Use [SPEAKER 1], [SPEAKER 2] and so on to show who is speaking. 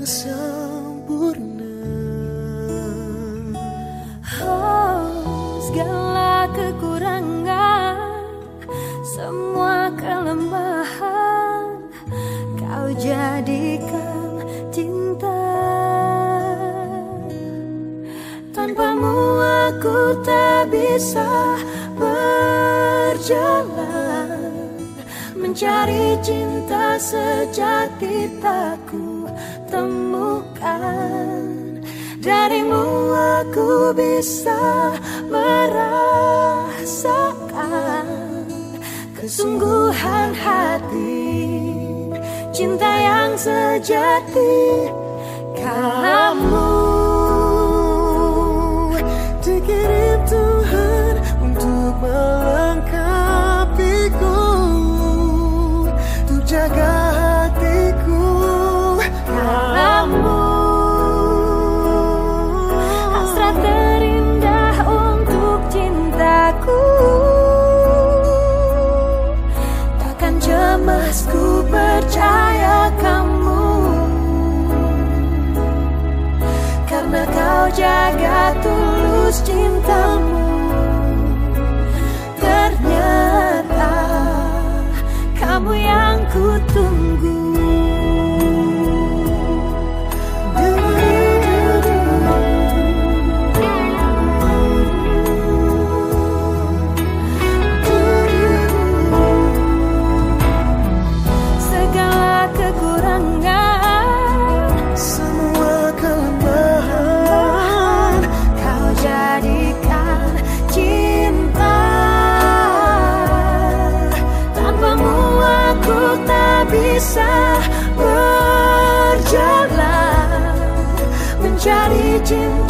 [SPEAKER 1] yang sempurna.
[SPEAKER 2] Oh segala kekurangan Semua kelemahan Kau jadikan cinta. Tanpamu aku tak bisa Mencari cinta sejati tak ku temukan. Darimu aku bisa merasakan Kesungguhan hati Cinta yang sejati. Kamu Ku percaya kamu. Karena kau jaga tulus cintamu. Ternyata kamu yang ku tunggu you.